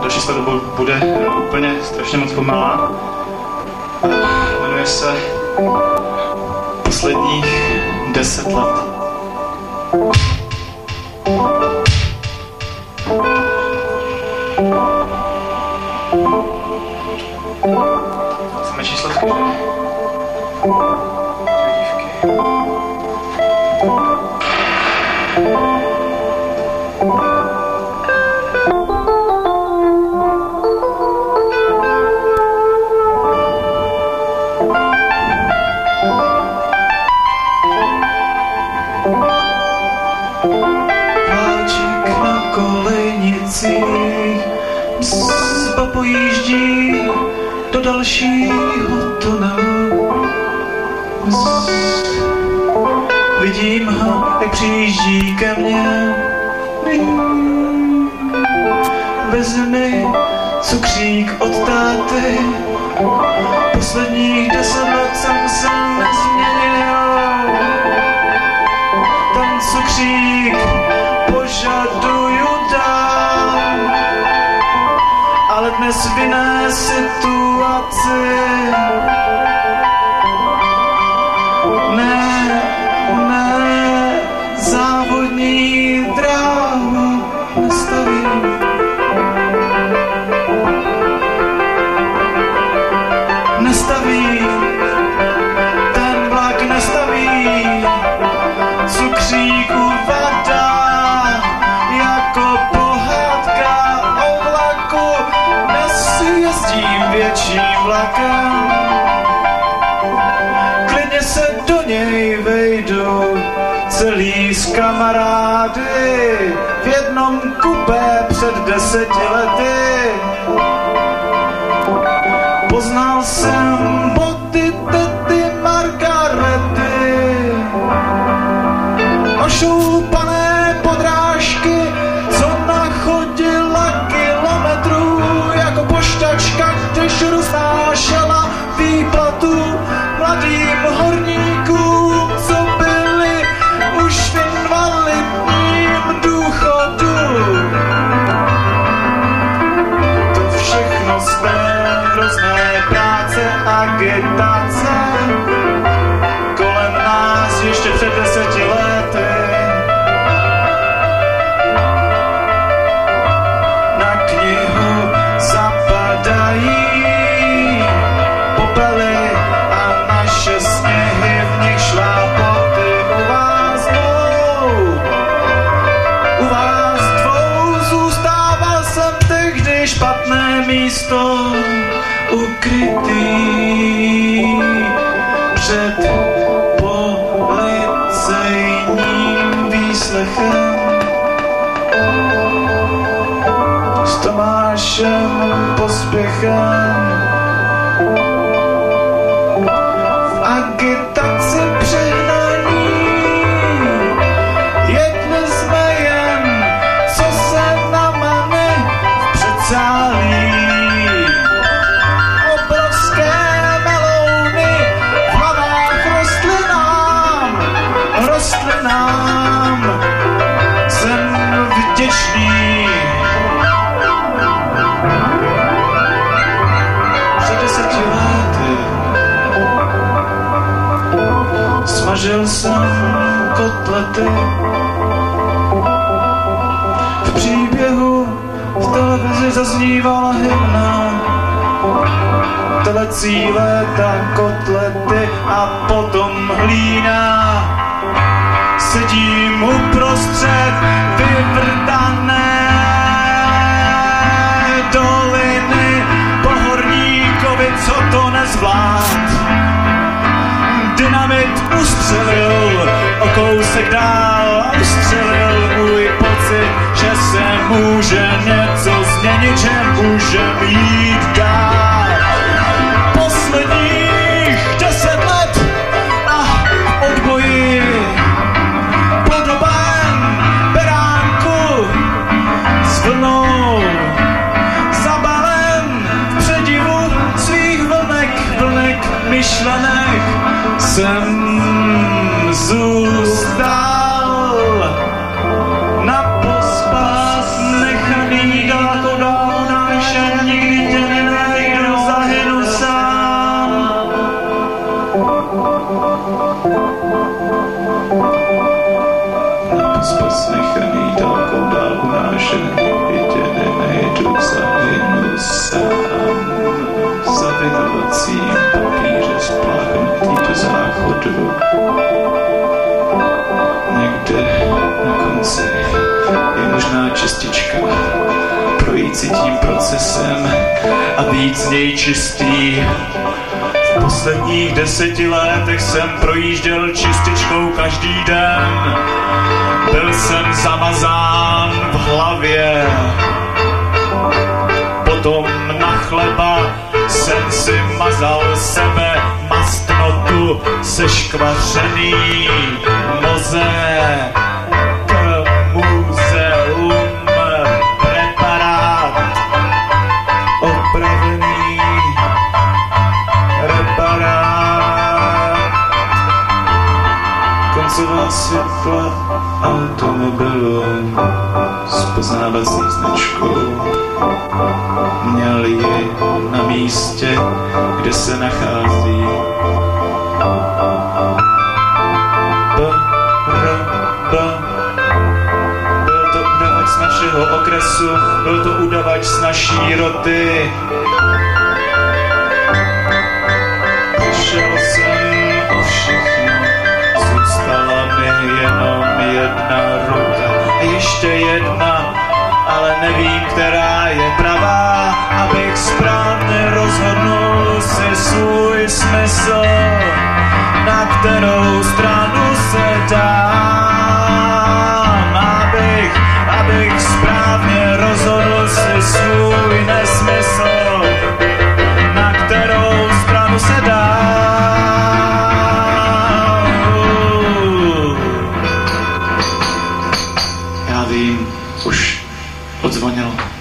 Další skladba bude úplně strašně moc pomalá. Jmenuje se Posledních deset let. Chceme číslovky, že? dalšího tunelu. Vidím ho, jak přijíždí ke mně. Vezmi cukřík od táty. Posledních deset let jsem se nezměnil. Ale dnes v jiné se do něj vejdu, celý z kamarády, v jednom kupé před deseti lety. Poznal jsem boty tety Margarety, ošoupané podrážky, co nachodila kilometrů. Jako poštačka, když roznášela výplatu mladým chaqueta ukrytý před policejním výslechem. S Tomášem pospěchem smažil jsem kotlety. V příběhu v televizi zaznívala hymna. Telecí léta kotlety a potom hlína. Sedím uprostřed vyvrtané ustřelil o kousek dál ustřelil můj pocit, že se může něco změnit, že můžem jít dál. Posledních deset let a v odboji podoben beránku s vlnou zabalen v předivu svých vlnek, vlnek myšlenek jsem tím procesem a z něj čistý. V posledních deseti letech jsem projížděl čističkou každý den. Byl jsem zamazán v hlavě. Potom na chleba jsem si mazal sebe mastnotu seškvařený moze světla automobilu s poznávací značkou měl ji na místě, kde se nachází. Byl to udavač z našeho okresu, byl to udavač z naší roty. Ještě jedna, ale nevím, která je pravá, abych správně rozhodnul si svůj smysl, na kterou stranu vím, už odzvonilo.